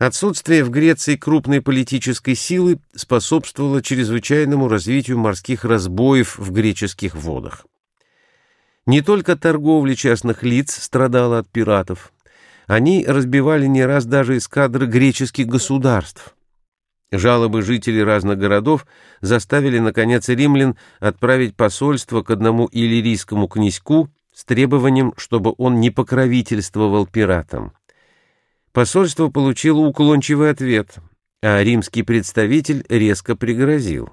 Отсутствие в Греции крупной политической силы способствовало чрезвычайному развитию морских разбоев в греческих водах. Не только торговля частных лиц страдала от пиратов. Они разбивали не раз даже эскадры греческих государств. Жалобы жителей разных городов заставили, наконец, римлян отправить посольство к одному иллирийскому князьку с требованием, чтобы он не покровительствовал пиратам. Посольство получило уклончивый ответ, а римский представитель резко пригрозил.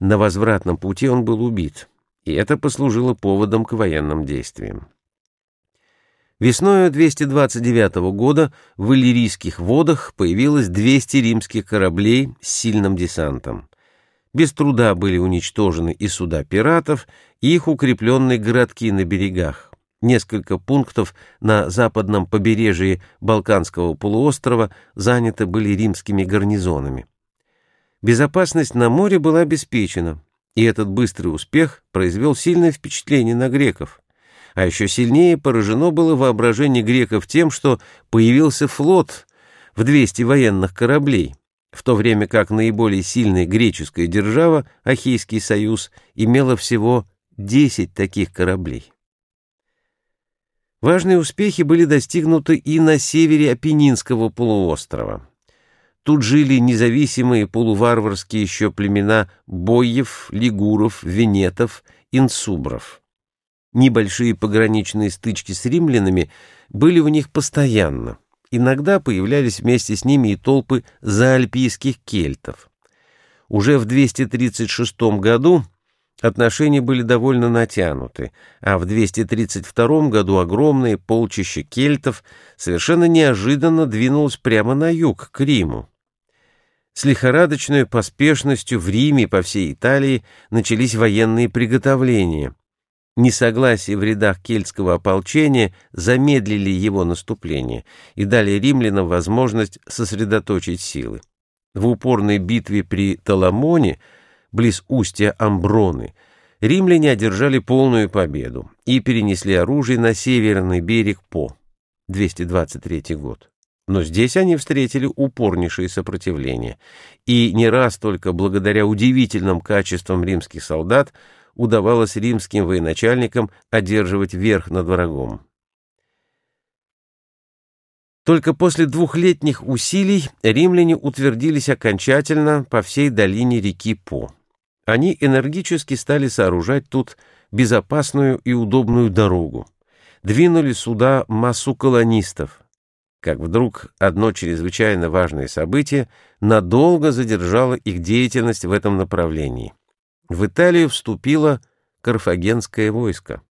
На возвратном пути он был убит, и это послужило поводом к военным действиям. Весною 229 года в Иллирийских водах появилось 200 римских кораблей с сильным десантом. Без труда были уничтожены и суда пиратов, и их укрепленные городки на берегах. Несколько пунктов на западном побережье Балканского полуострова заняты были римскими гарнизонами. Безопасность на море была обеспечена, и этот быстрый успех произвел сильное впечатление на греков. А еще сильнее поражено было воображение греков тем, что появился флот в 200 военных кораблей, в то время как наиболее сильная греческая держава, Ахейский союз, имела всего 10 таких кораблей. Важные успехи были достигнуты и на севере Апеннинского полуострова. Тут жили независимые полуварварские еще племена бойев, лигуров, венетов, инсубров. Небольшие пограничные стычки с римлянами были в них постоянно. Иногда появлялись вместе с ними и толпы заальпийских кельтов. Уже в 236 году Отношения были довольно натянуты, а в 232 году огромное полчище кельтов совершенно неожиданно двинулось прямо на юг, к Риму. С лихорадочной поспешностью в Риме и по всей Италии начались военные приготовления. Несогласие в рядах кельтского ополчения замедлили его наступление и дали римлянам возможность сосредоточить силы. В упорной битве при Таламоне – близ устья Амброны, римляне одержали полную победу и перенесли оружие на северный берег По, 223 год. Но здесь они встретили упорнейшее сопротивление, и не раз только благодаря удивительным качествам римских солдат удавалось римским военачальникам одерживать верх над врагом. Только после двухлетних усилий римляне утвердились окончательно по всей долине реки По. Они энергически стали сооружать тут безопасную и удобную дорогу. Двинули сюда массу колонистов. Как вдруг одно чрезвычайно важное событие надолго задержало их деятельность в этом направлении. В Италию вступило карфагенское войско.